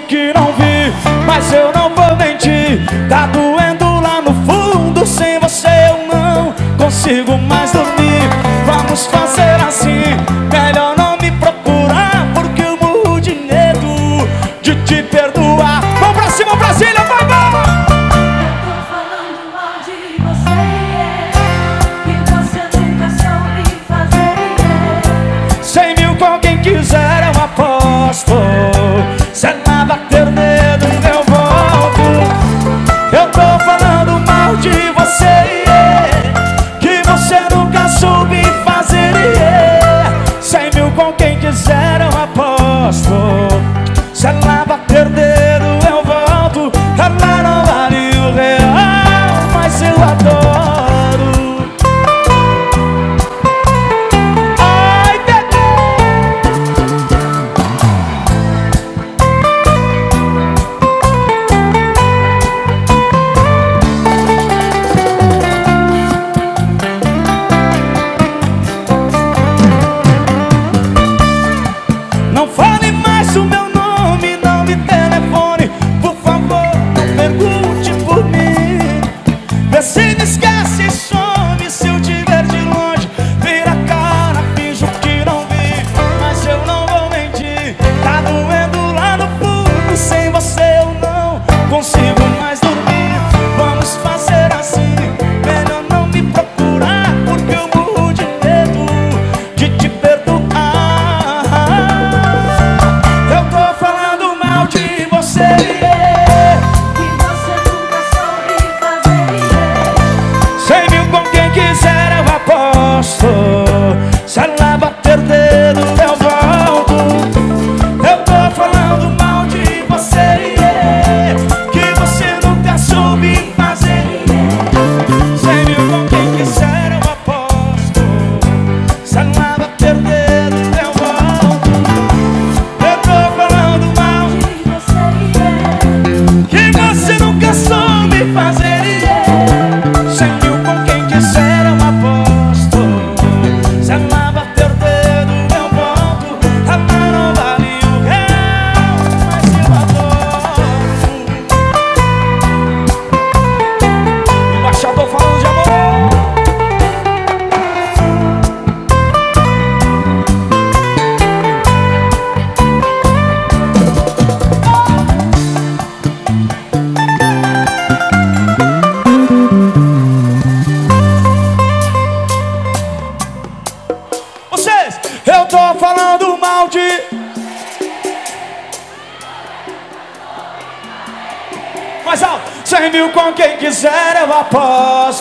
que não vi Mas eu não vou mentir. Tá doendo lá no fundo Sem você eu não consigo mais dormir. Vamos fazer assim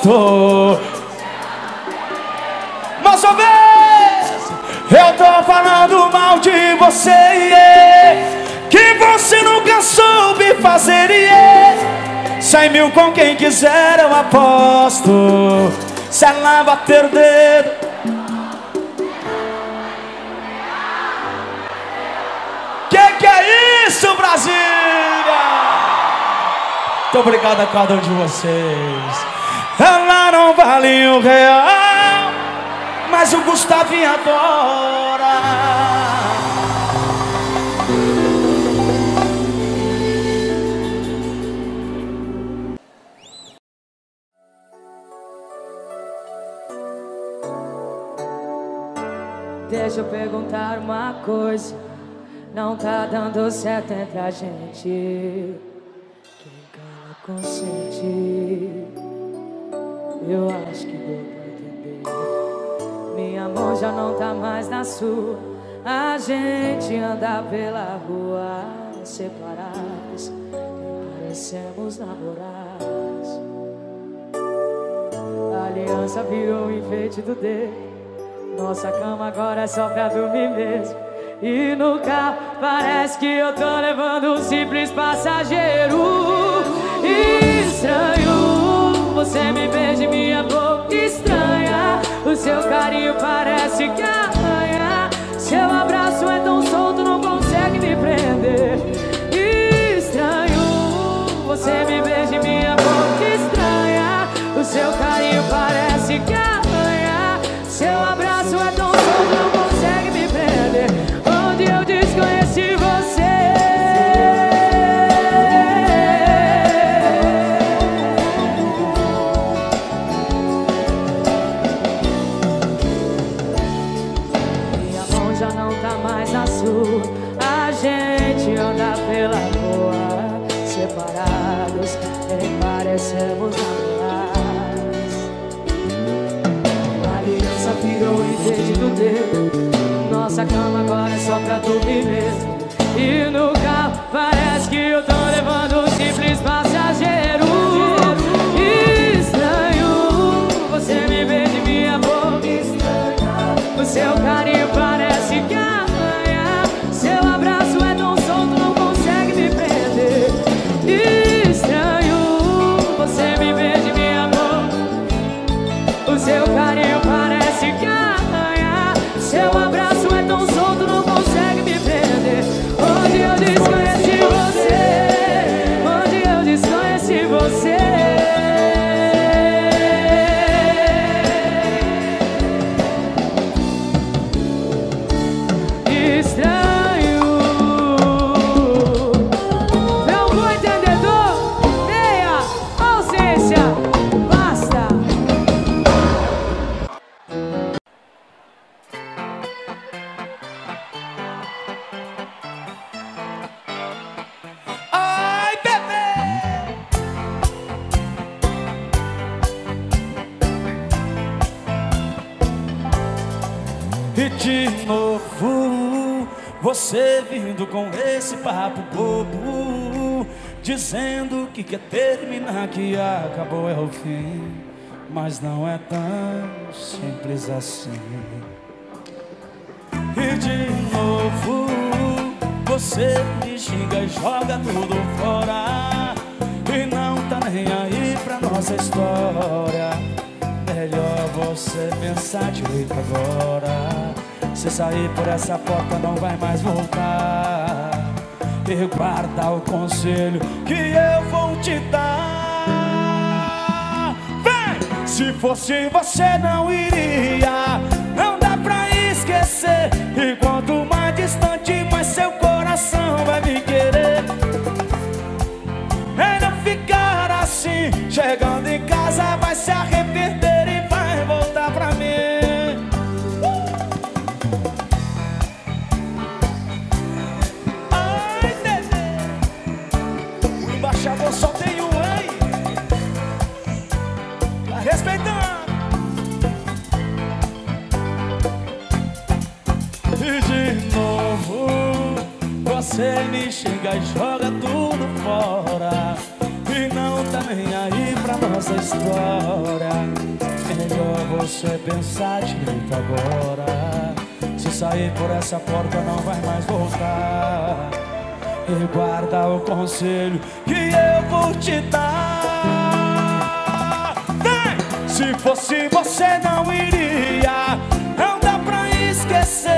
aposto Mais uma vez, eu tô falando mal de você yeah, Que você nunca soube fazer yeah. Cem mil com quem quiser eu aposto Se ela bater o dedo Que que é isso, Brasília? Muito obrigado a cada um de vocês. Vale o real, mas o Gustavinho adora. Deixa eu perguntar uma coisa. Não tá dando certo entre a gente. Quem cala consente. Eu acho que deu pra entender. Minha mão já não tá mais na sua. A gente anda pela rua separados. Parecemos namorados. A aliança virou um enfeite do dedo. Nossa cama agora é só pra dormir mesmo. E no carro parece que eu tô levando um simples passageiro. Estranho, você me beija minha boca estranha. O seu carinho parece que arranha. Seu abraço é tão solto, não consegue me prender. Estranho, você me beija minha boca estranha. O seu carinho parece que quer terminar, que acabou é o fim, mas não é tão simples assim. E de novo você me xinga e joga tudo fora. E não tá nem aí pra nossa história. Melhor você pensar direito agora. Se sair por essa porta não vai mais voltar. E guarda o conselho que eu vou te dar. Vem! Se fosse você não iria. Não dá pra esquecer. E quanto mais distante mais seu coração vai me querer. É não ficar assim Chegando em casa vai se arrepender joga tudo fora. E não tá nem aí pra nossa história. Melhor você pensar direito agora. Se sair por essa porta não vai mais voltar. E guarda o conselho que eu vou te dar! Se fosse você não iria. Não dá pra esquecer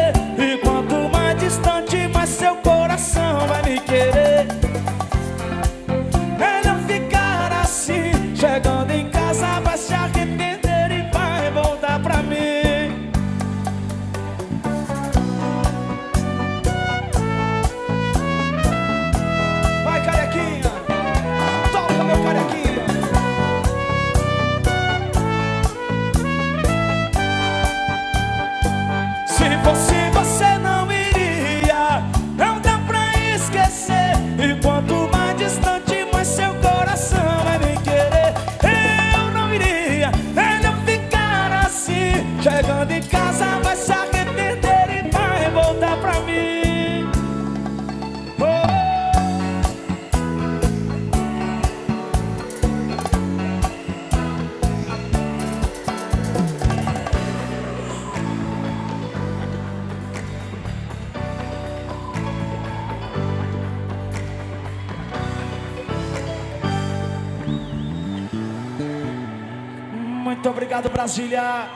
Brasília.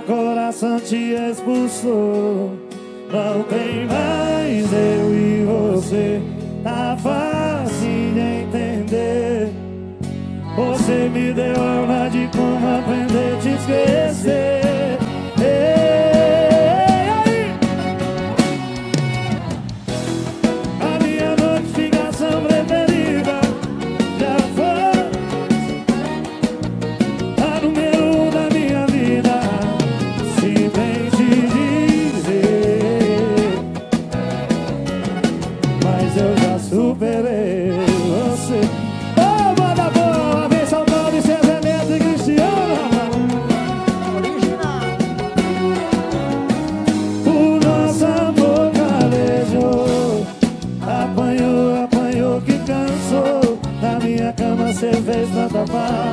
Meu coração te expulsou. Não tem mais eu e você. Tá fácil de entender. Você me deu aula de como aprender a te esquecer of.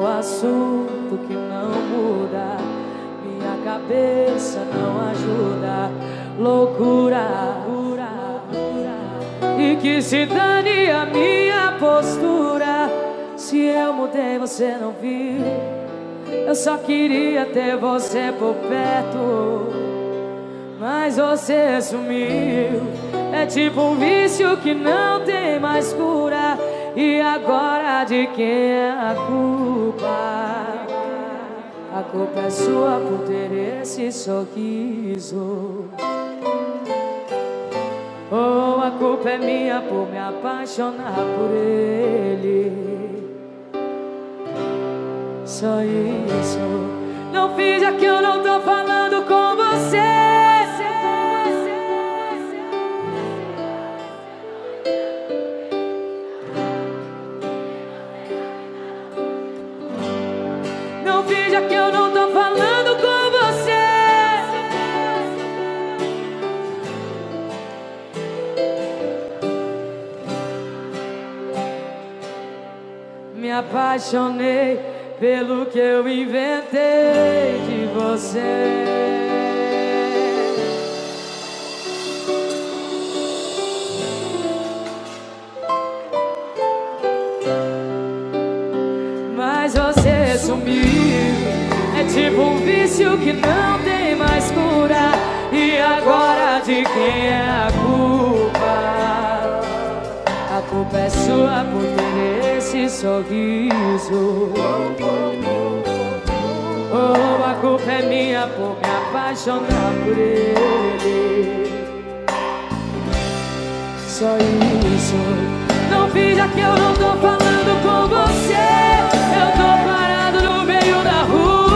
O assunto que não muda. Minha cabeça não ajuda. Loucura. E que se dane a minha postura. Se eu mudei você não viu. Eu só queria ter você por perto. Mas você sumiu. É tipo um vício que não tem mais cura. E agora de quem é a culpa? A culpa é sua por ter esse sorriso. Ou oh, a culpa é minha por me apaixonar por ele. Só isso. Não finja que eu não tô falando com você. Apaixonei pelo que eu inventei de você. Mas você sumiu. É tipo um vício que não tem mais cura. E agora de quem é a A culpa é sua por ter esse sorriso. Ou a culpa é minha por me apaixonar por ele. Só isso. Não finja que eu não tô falando com você. Eu tô parado no meio da rua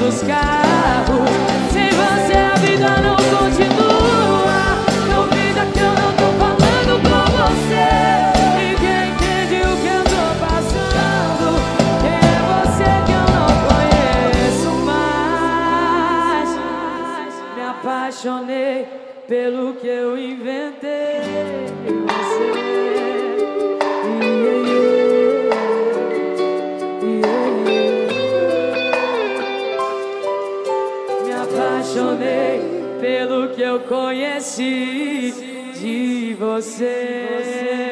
dos carros. Sem você a vida não pelo que eu inventei você. Me apaixonei pelo que eu conheci de você.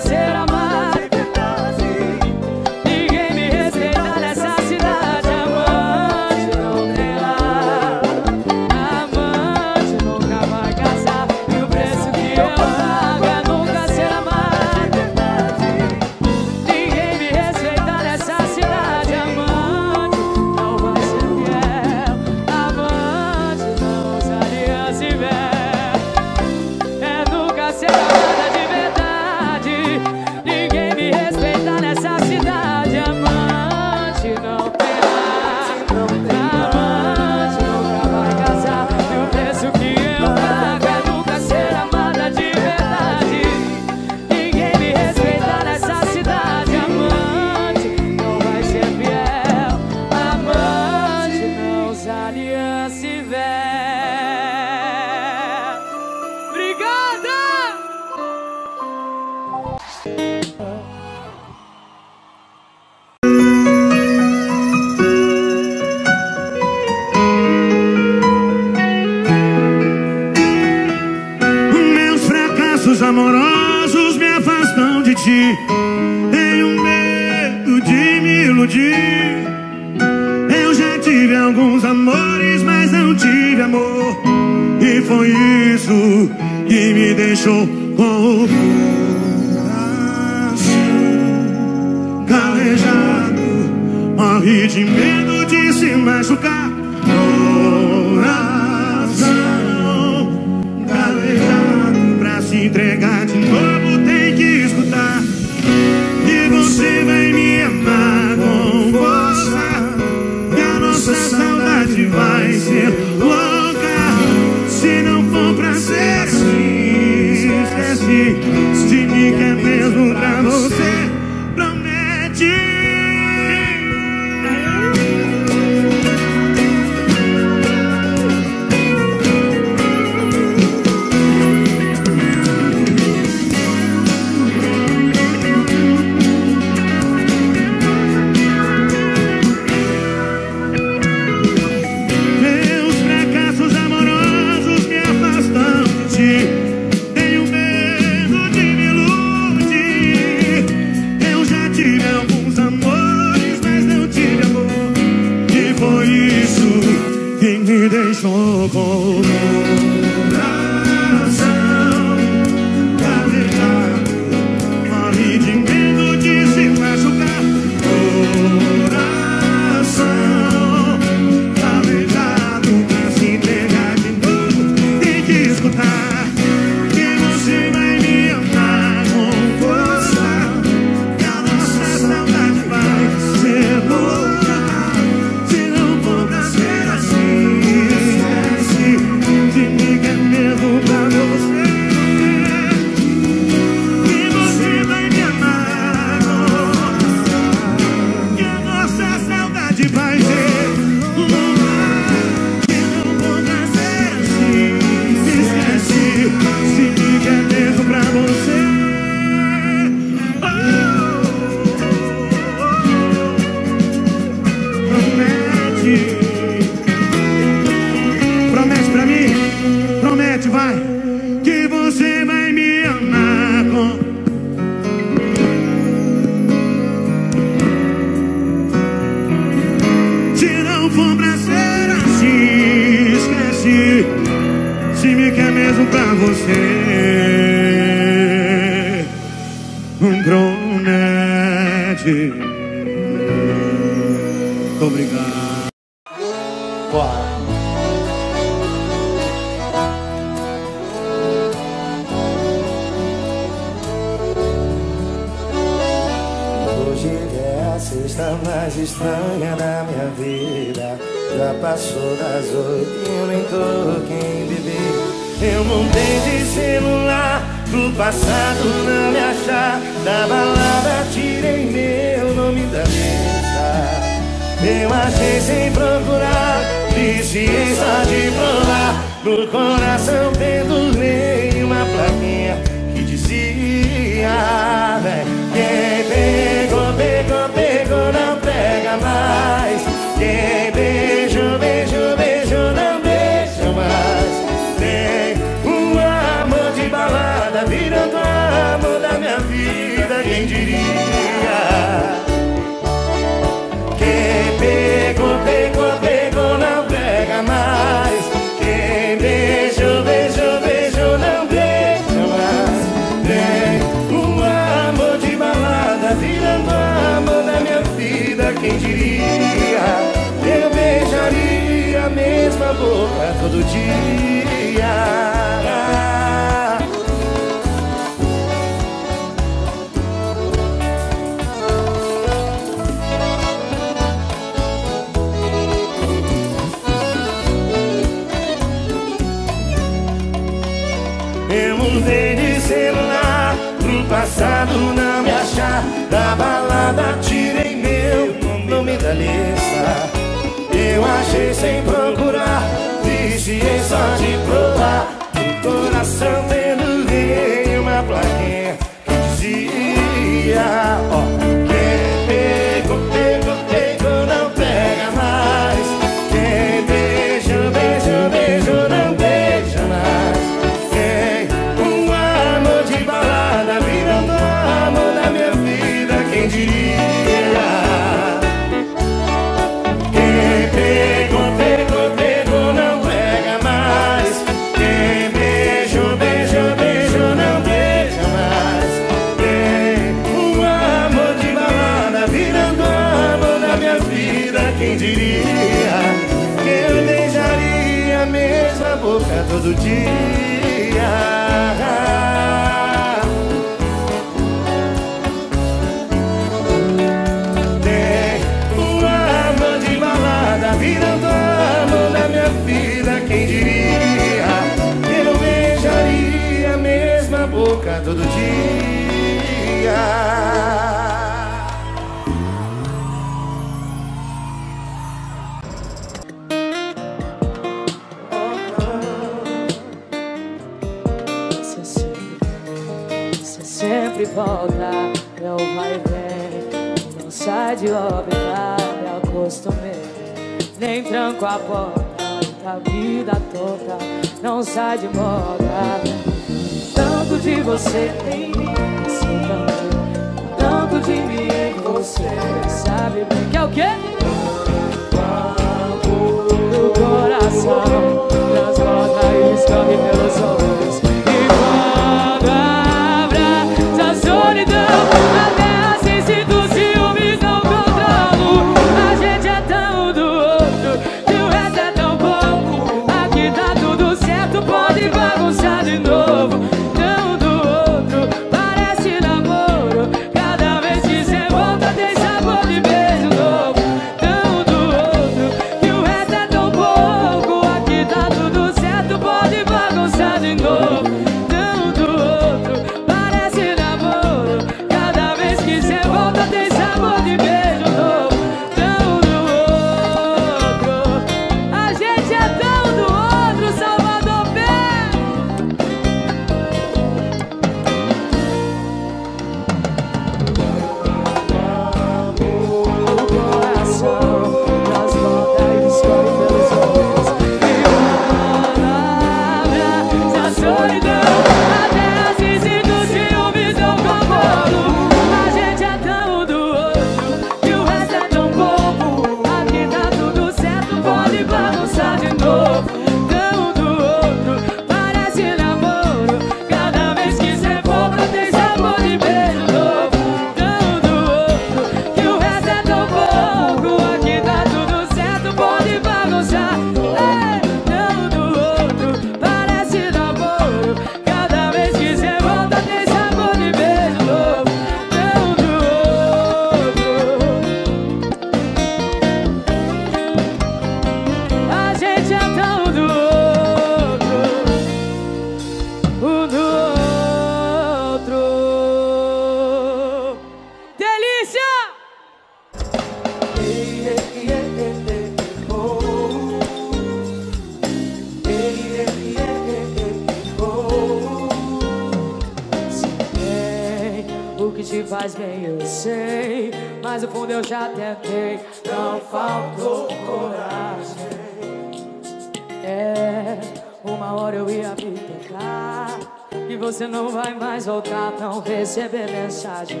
receber é mensagem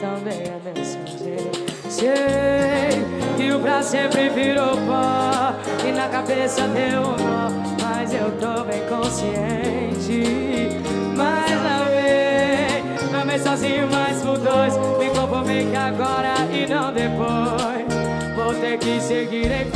também é mensageiro. Sei que o pra sempre virou pó e na cabeça deu um nó, mas eu tô bem consciente. Mas lá vem, também sozinho, mas por dois. Me conformei que agora e não depois. Vou ter que seguir em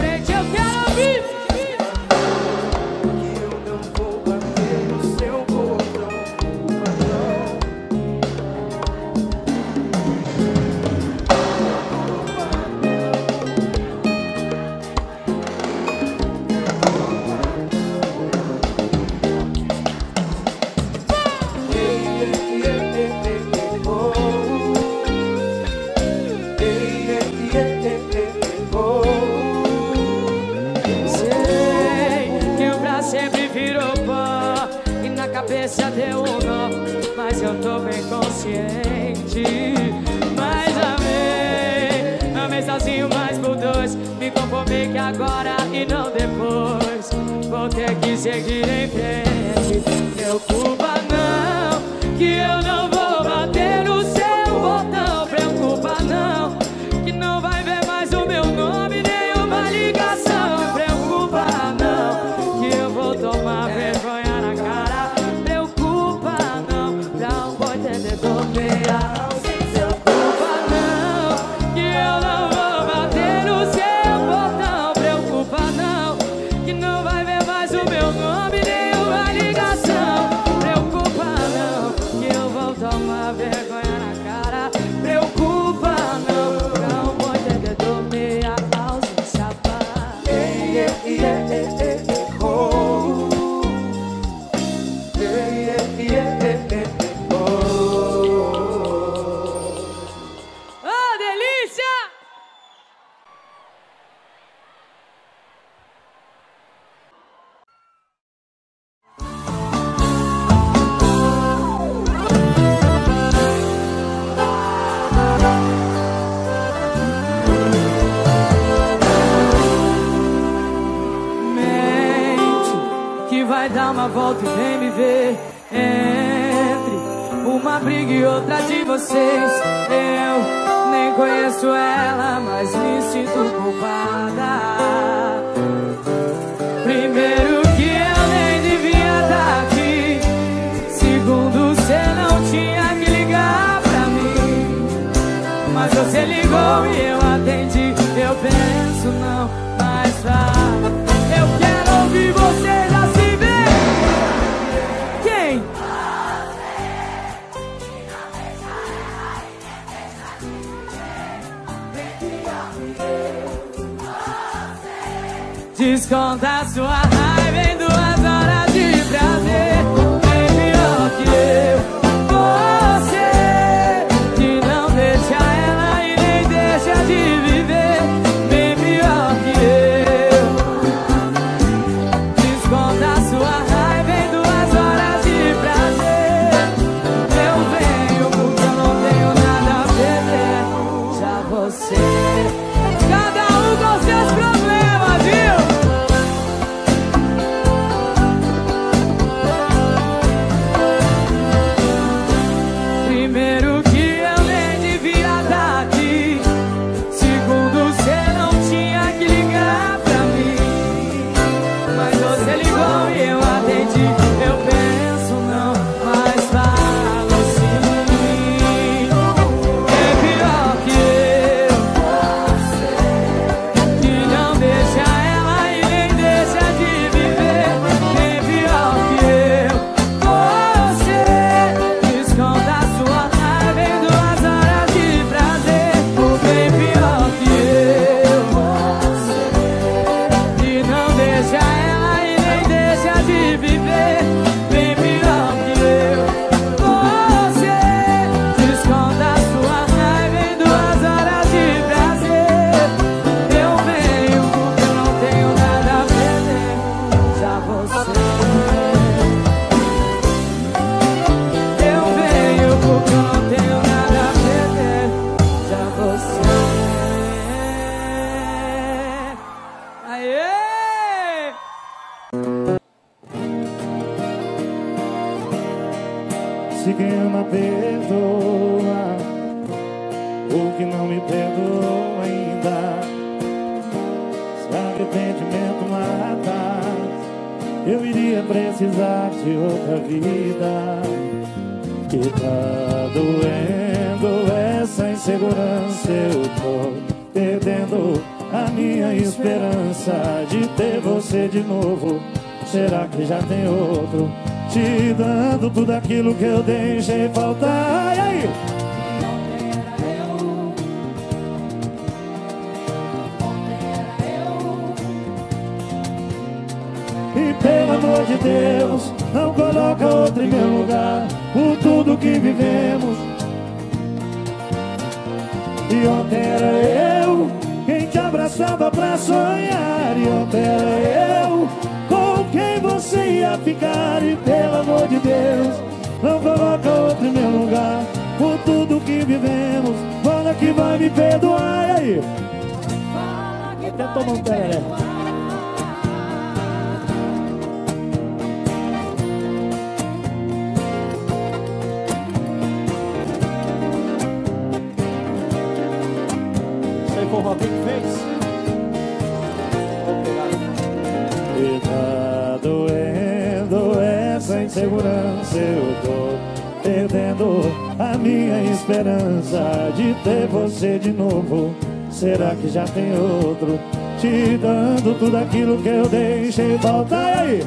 Tudo aquilo que eu deixei. Faltar aí.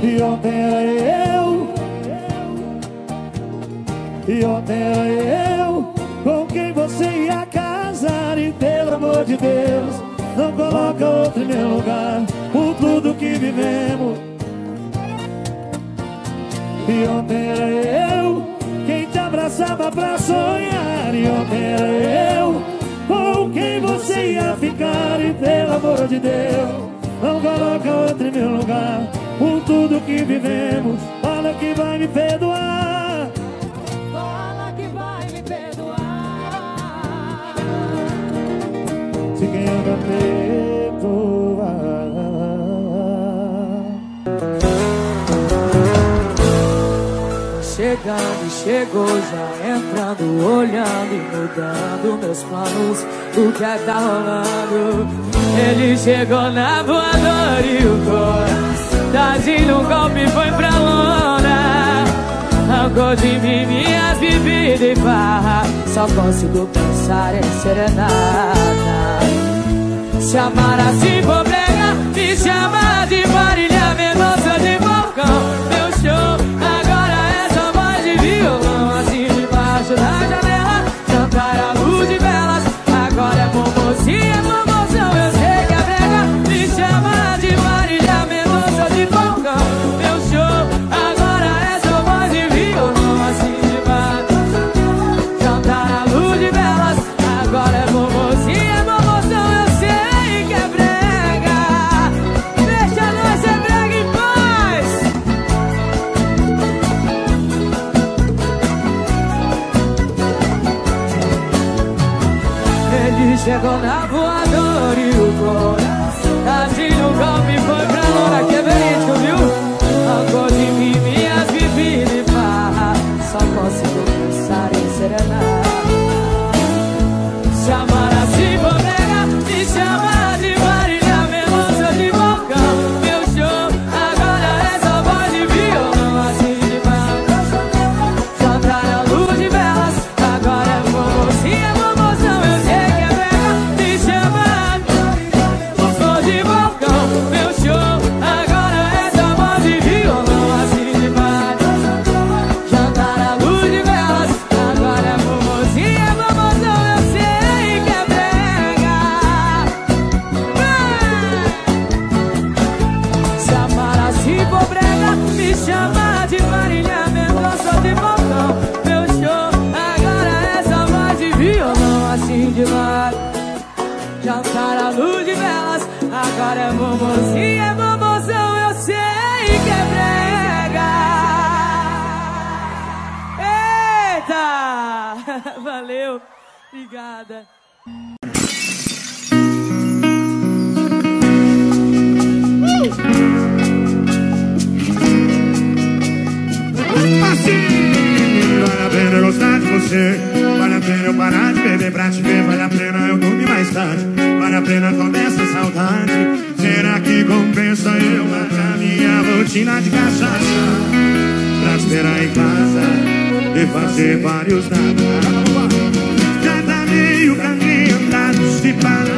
E ontem era eu. E ontem era eu Com quem você ia casar. E pelo amor de Deus Não coloca outro em meu lugar. Por tudo que vivemos. E ontem era eu Quem te abraçava pra sonhar. E ontem era eu com quem você ia ficar. E pelo amor de Deus não coloca outro em meu lugar. Por tudo que vivemos Fala que vai me perdoar. Fala que vai me perdoar. Se quem anda perdoar. Chegando, chegou já entrando Olhando e mudando meus planos o que é tá rolando. Ele chegou na voadora e o coração Tadinho, um golpe foi pra lona. Arrancou de mim minhas bebidas e farra. Só consigo pensar em serenata. Se amar assim for brega Me chama de varilha, menosa de balcão Você é bom gonna Obrigada! Valeu! Obrigada! Vale a pena gostar de você Vale a pena eu parar de beber pra te ver Vale a pena eu dormir mais tarde Vale a pena toda essa saudade Será que compensa eu matar minha rotina de cachaça Pra esperar em casa e fazer vários nada tá meio caminho andado Se parar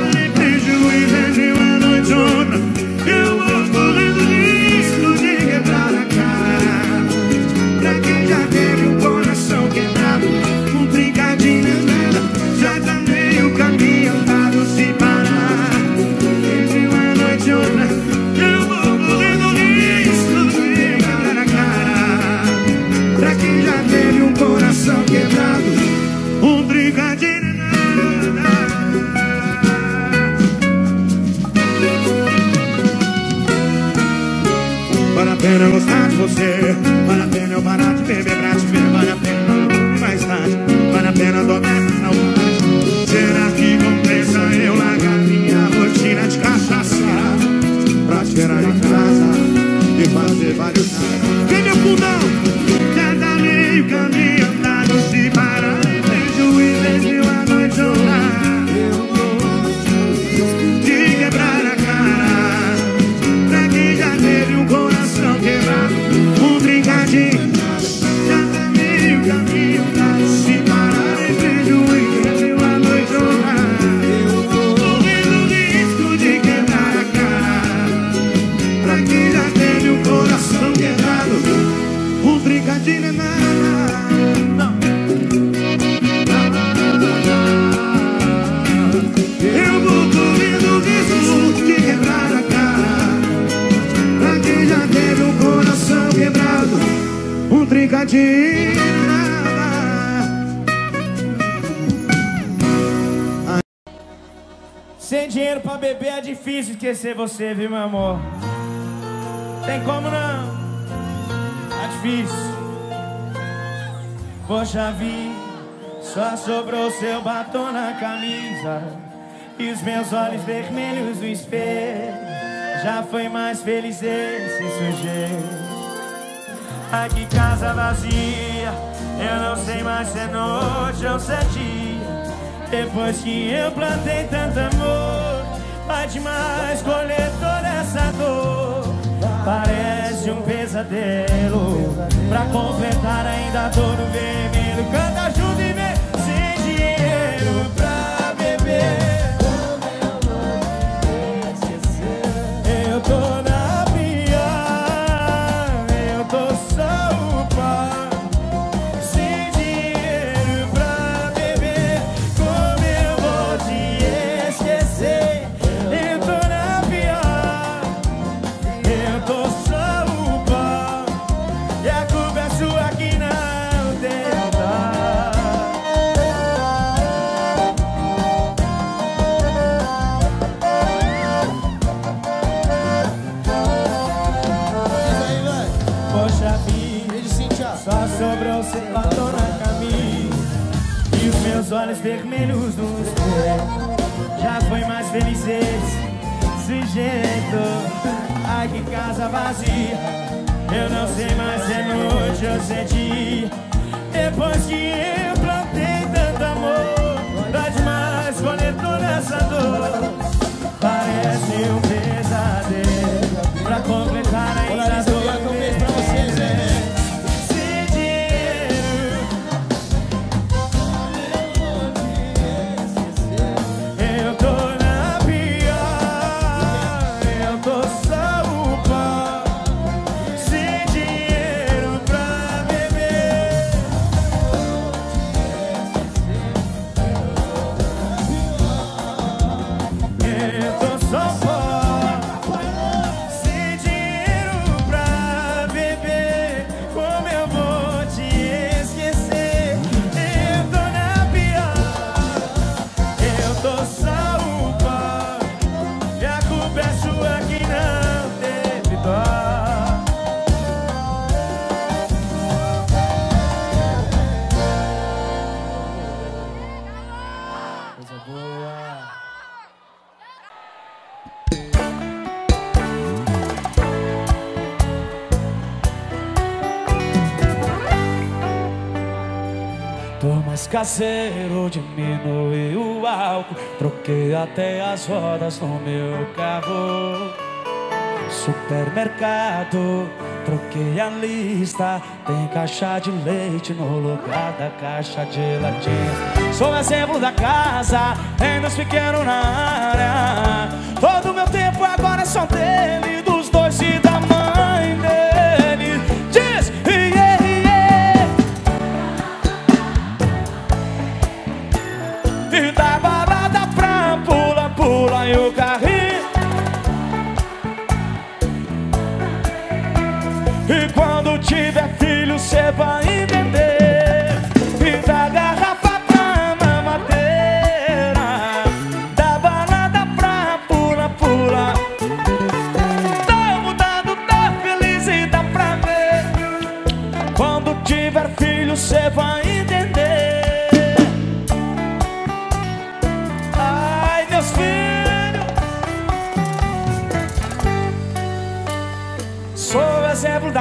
pena gostar de você. Vale a pena eu parar de beber pra te ver. Vale a pena dormir mais tarde. Vale a pena tomar essa saudade Será que compensa eu largar minha rotina de cachaça? Pra esperar em casa E fazer vários Vem meu fundão. Já tá meio caminho Trincadinho Sem dinheiro pra beber é difícil esquecer você, viu, meu amor? Tem como não? Tá difícil. Poxa vida, só sobrou seu batom na camisa E os meus olhos vermelhos no espelho Já foi mais feliz esse sujeito Aqui casa vazia Eu não sei mais se é noite ou se é dia. Depois que eu plantei tanto amor Vai demais colher toda essa dor. Parece um pesadelo Pra completar ainda a dor no vermelho. Canta junto vermelhos nos pés Já foi mais feliz esse sujeito. Ai que casa vazia. Eu não sei mais é noite ou se é Depois que eu caseiro, diminui o álcool Troquei até as rodas no meu carro. Supermercado, troquei a lista Tem caixa de leite no lugar da caixa de latinha. Sou exemplo da casa, tem meus pequenos na área. Todo meu tempo agora é só dele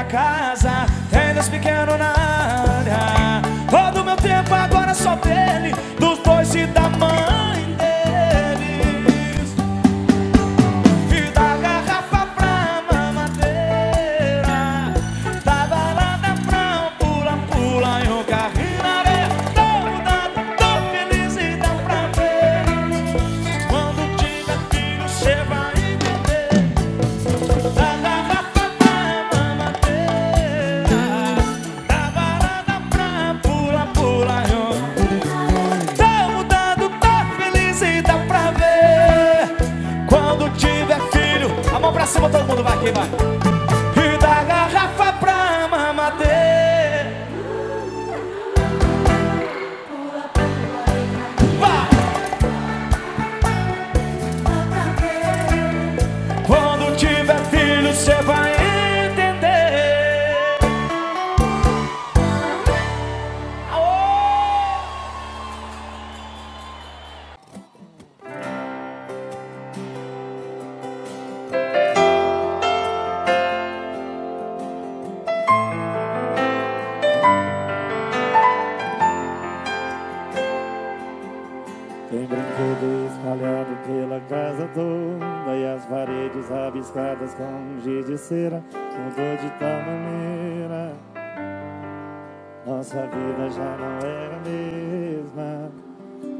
casa, tem dois pequenos na área. Todo meu tempo agora é só dele, Mudou de tal maneira. Nossa vida já não é a mesma.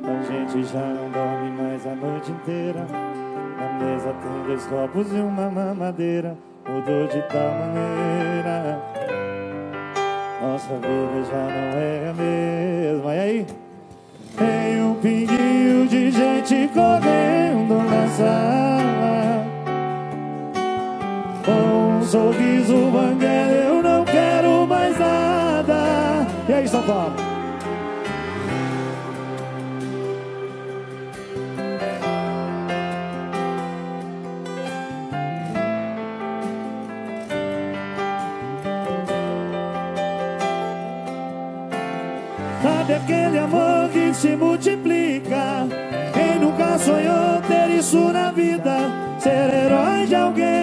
A gente já não dorme mais a noite inteira. Na mesa tem dois copos e uma mamadeira. Mudou de tal maneira. Nossa vida já não é a mesma. E aí? Tem um pinguinho de gente correndo na sala sorriso banguela Eu não quero mais nada E aí, São Paulo? Sabe aquele amor que se multiplica? Quem nunca sonhou ter isso na vida? Ser herói de alguém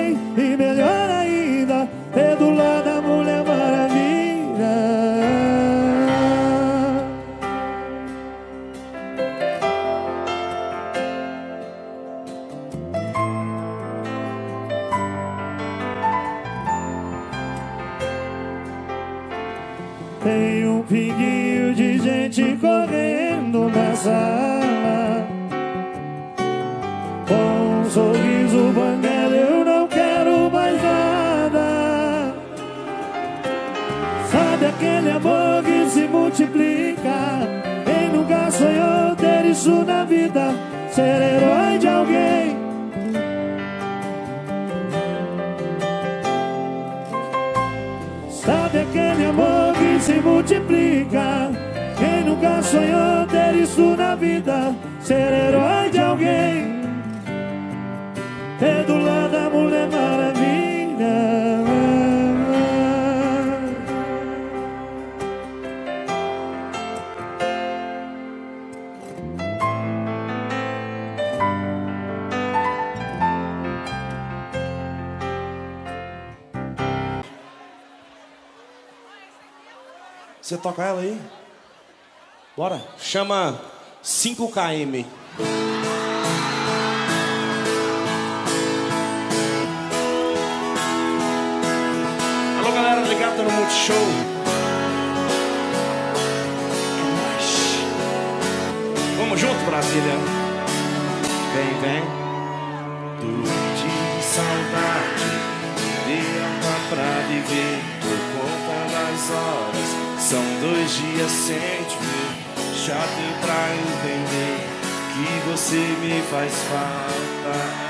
multiplica Quem nunca sonhou ter isso na vida Ser herói de alguém Sabe aquele amor que se multiplica? Quem nunca sonhou ter isso na vida? Ser herói de alguém, ter do lado a Mulher Maravilha. Você toca ela aí? Bora. Chama 5KM. Alô, galera ligada no Multishow. Vamos junto, Brasília. Vem, vem. Dor de saudade, dia pra viver por conta das horas. São dois dias sem te ver. Chato pra entender que você me faz falta.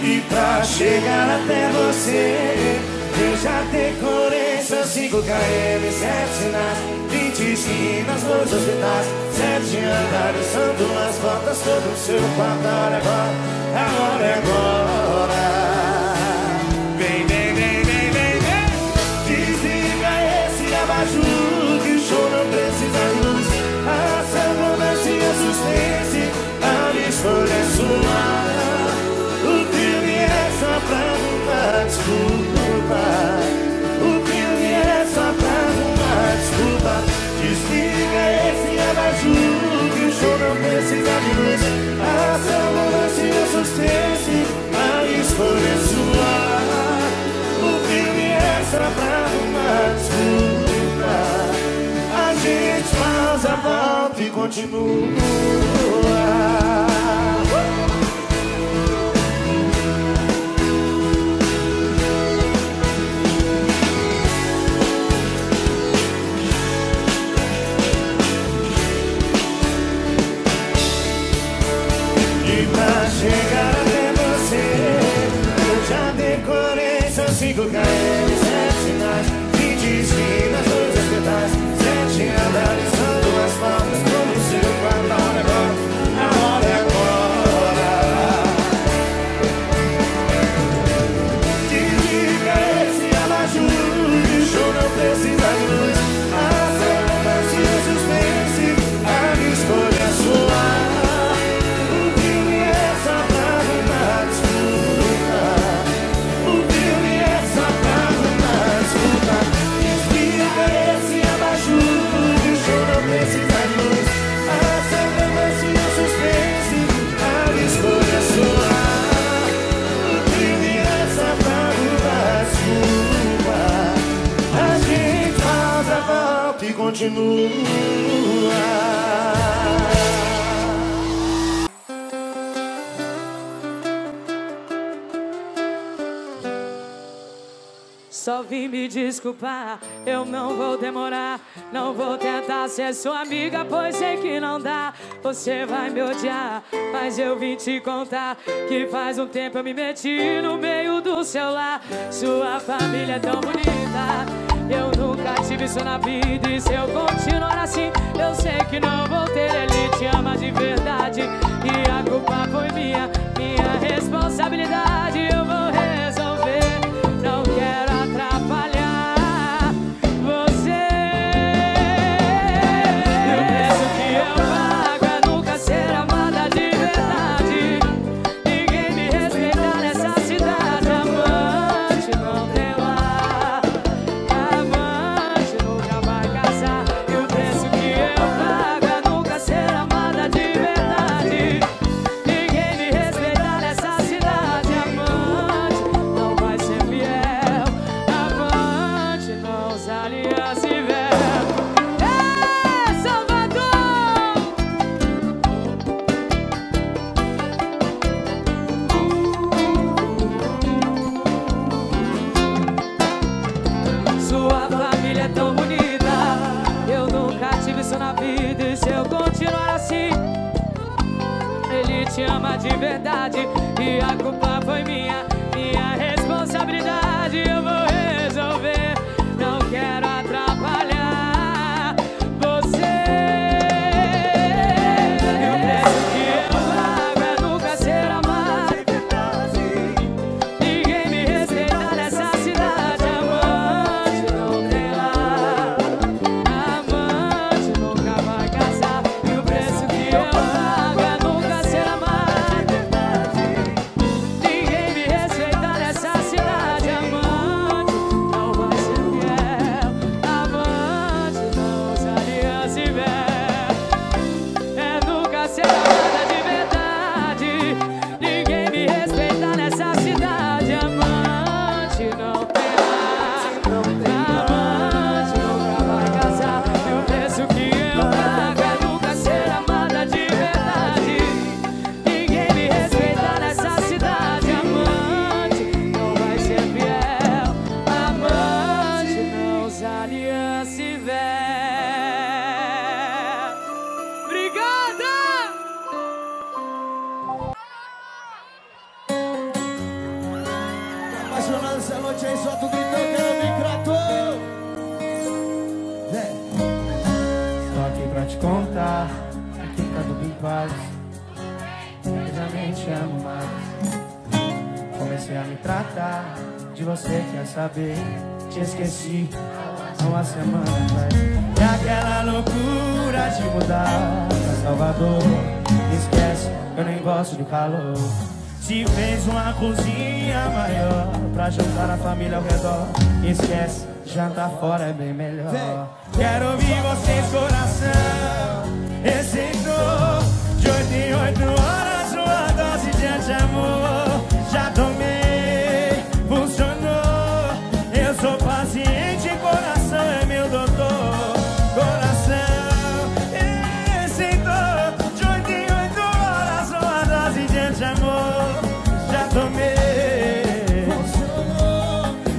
E pra chegar até você Eu já decorei seus 5 km, 7 sinais 20 esquinas, dois hospitais Sete andares, são duas voltas Todo o seu é agora A hora é agora abajur Que o show não precisa de luz. A sanfona e a suspense. A escolha é sua. O filme é só pra arrumar desculpa. O filme é só pra arrumar desculpa. Desliga esse abajur Que o show não precisa de luz. A lance e o suspense. A escolha é volta e continua continua Só vim me desculpar, eu não vou demorar. Não vou tentar ser sua amiga, pois sei que não dá. Você vai me odiar, mas eu vim te contar que faz um tempo eu me meti no meio do celular. Sua família é tão bonita. Tive isso na vida e se eu continuar assim, eu sei que não vou ter. Ele te ama de verdade e a culpa foi minha, minha responsabilidade. Eu vou de verdade. E a culpa foi minha, mais. Comecei a me tratar de você, quer saber? Te esqueci há uma semana atrás. E aquela loucura de mudar pra Salvador. Esquece, eu nem gosto de calor. Se fez uma cozinha maior Pra juntar a família ao redor Esquece, jantar fora é bem melhor Quero ouvir vocês coração Receitou de oito em oito de anti-amor Já tomei, funcionou Eu sou paciente, coração é meu doutor Coração receitou De oito em oito horas Uma dose de anti-amor Já tomei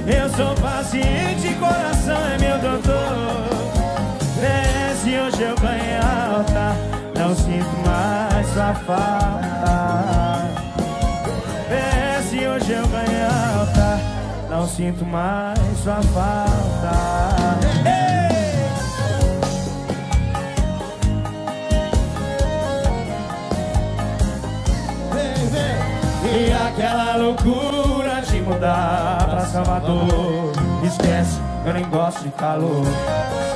eu sou paciente, coração é meu doutor. Se hoje eu ganhei alta, não sinto mais sua falta. Sinto mais sua falta. E aquela loucura de mudar pra Salvador. Esquece, eu nem gosto de calor.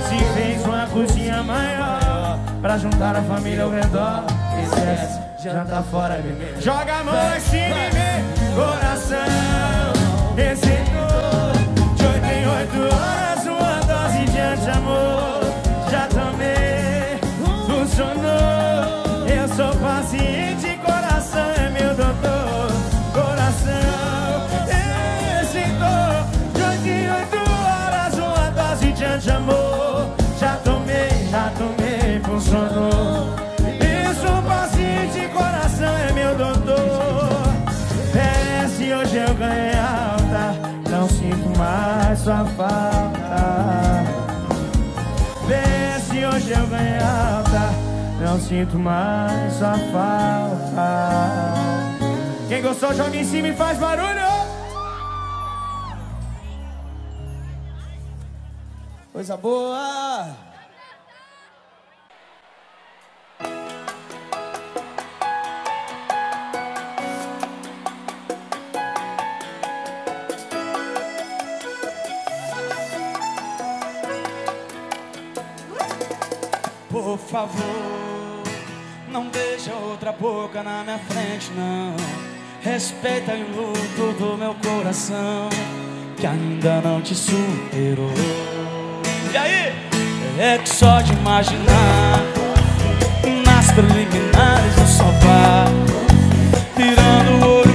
Se fez uma cozinha maior Pra juntar a família ao redor. Esquece, jantar fora é bem Joga a mão e vem Coração, oito horas Uma dose de anti-amor. Já tomei, funcionou. Eu sou paciente, coração é meu doutor. Coração, receitou De oito em oito horas Uma dose de anti-amor mais sua falta. Vê se hoje eu ganhei alta. Não sinto mais sua falta. Quem gostou joga em cima e faz barulho. Coisa boa! Favor, não deixa outra boca na minha frente, não. Respeita o luto do meu coração, que ainda não te superou. E aí? É que só de imaginar, nas preliminares do sofá, tirando o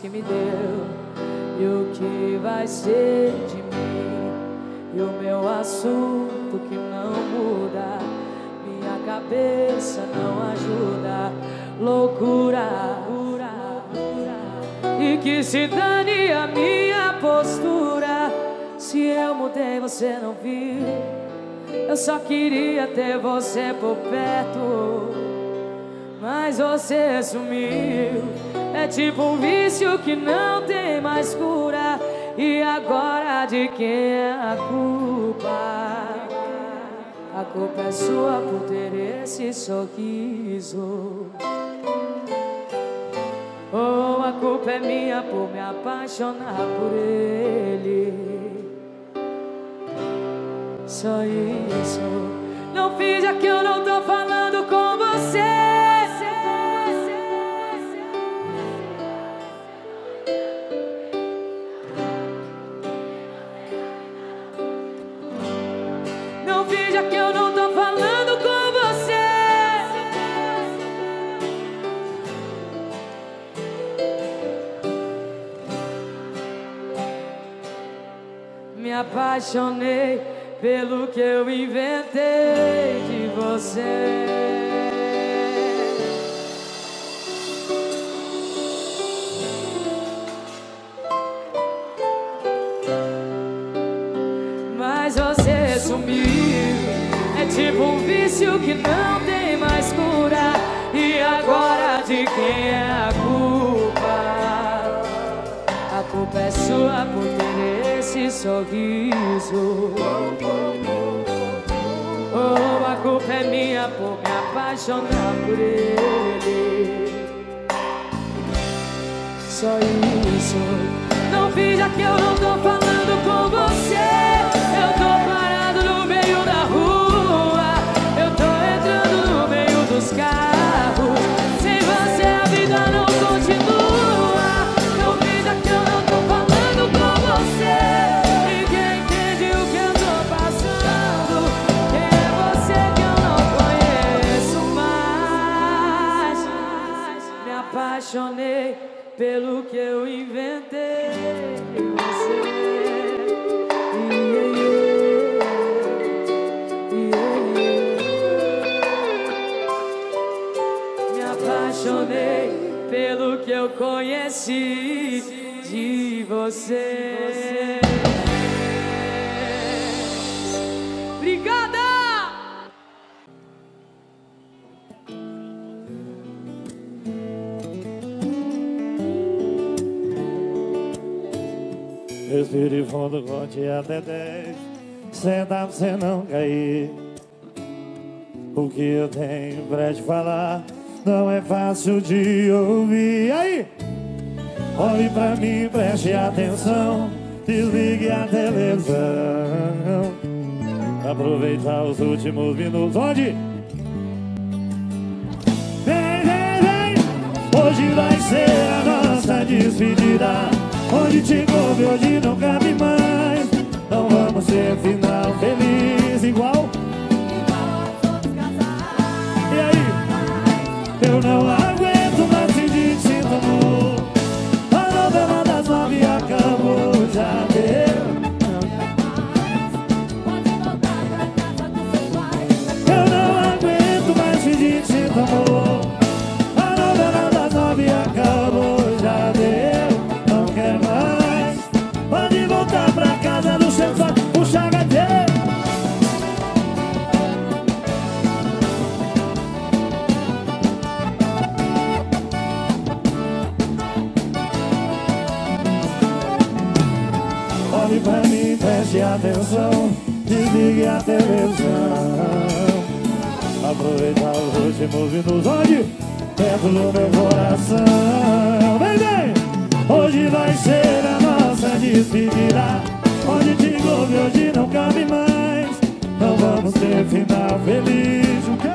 que me deu. E o que vai ser de mim? E o meu assunto que não muda, minha cabeça não ajuda. Loucura e que se dane a minha postura. Se eu mudei, você não viu. Eu só queria ter você por perto. Mas você sumiu. É tipo um vício que não tem mais cura. E agora de quem é a culpa? A culpa é sua por ter esse sorriso. Oh, a culpa é minha por me apaixonar por ele. Só isso. Não fiz que eu não tô falando com apaixonei pelo que eu inventei de você. Sorriso. Oh, a culpa é minha por me apaixonar por ele. Só isso. Não finja que eu não tô falando conte até dez Senta pra você não cair O que eu tenho pra te falar Não é fácil de ouvir. Aí! Olhe pra mim, preste atenção. Desligue a televisão. Aproveitar os últimos minutos. Onde? Vem, vem, vem. Hoje vai ser a nossa despedida. Onde te envolve hoje não cabe mais ter final feliz igual E aí? Eu não aguento atenção Desligue a televisão Aproveitar os últimos minutos Onde? Dentro do meu coração Vem, vem! Hoje vai ser a nossa despedida Onde te envolve hoje não cabe mais Não vamos ter final feliz O?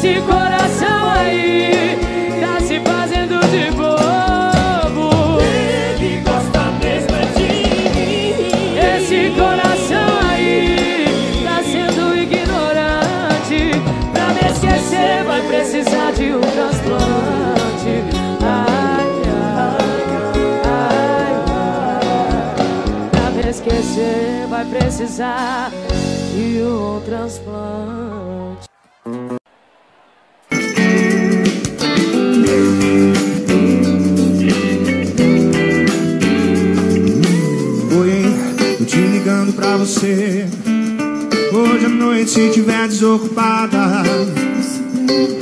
esse coração aí tá se fazendo de bobo. Ele gosta mesmo é de mim. Esse coração aí tá sendo ignorante. Pra me esquecer, vai precisar de um transplante. Ai, ai, ai, ai. Pra me esquecer, vai precisar de um transplante. você. Hoje à noite, se tiver desocupada,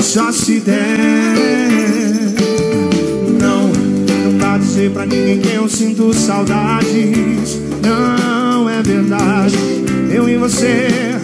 só se der. Não, não dá dizer pra ninguém que eu sinto saudades. Não é verdade, eu e você.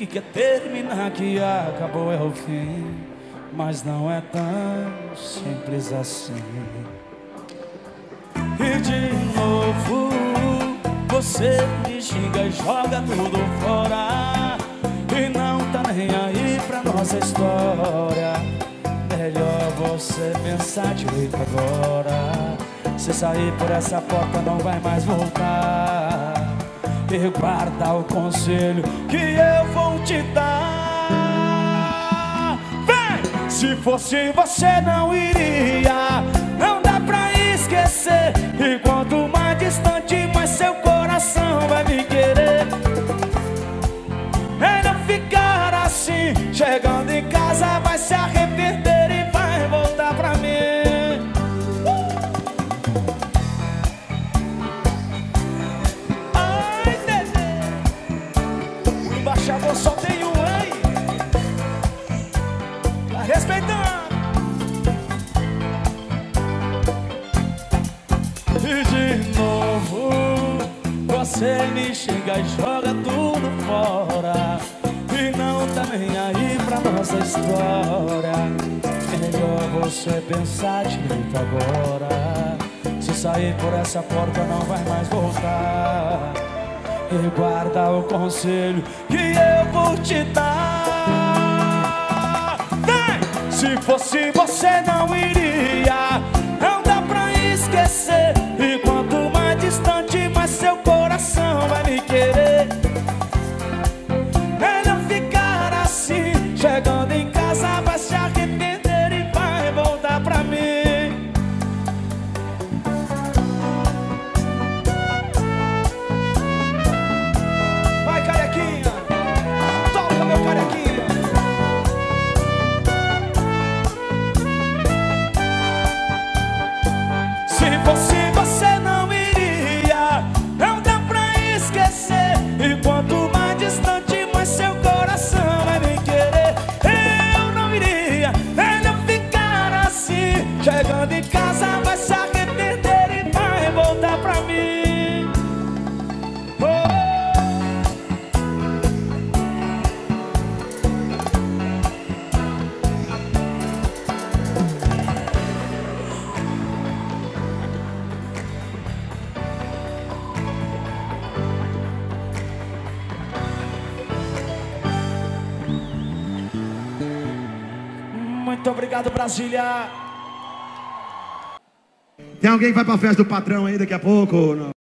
Que quer terminar, que acabou é o fim, mas não é tão simples assim. E de novo você me xinga e joga tudo fora. E não tá nem aí pra nossa história. Melhor você pensar direito agora. Se sair por essa porta não vai mais voltar. E guarda o conselho que eu vou te dar. Vem! Se fosse você não iria. Não dá pra esquecer. E xinga e joga tudo fora. E não tá nem aí pra nossa história. Melhor você pensar direito agora. Se sair por essa porta não vai mais voltar. E guarda o conselho que eu vou te dar. Vem! Se fosse você não iria. Não dá pra esquecer. E coração vai Brasília. Tem alguém que vai pra festa do patrão aí daqui a pouco? ou Não.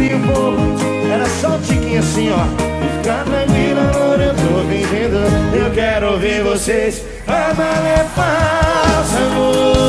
Queria um pouco, era só um tiquinho assim, ó. E ficar tranquilo, amor, eu tô vendendo. Eu quero ver vocês. A bala é falsa, amor.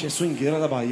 É swingueira da Bahia,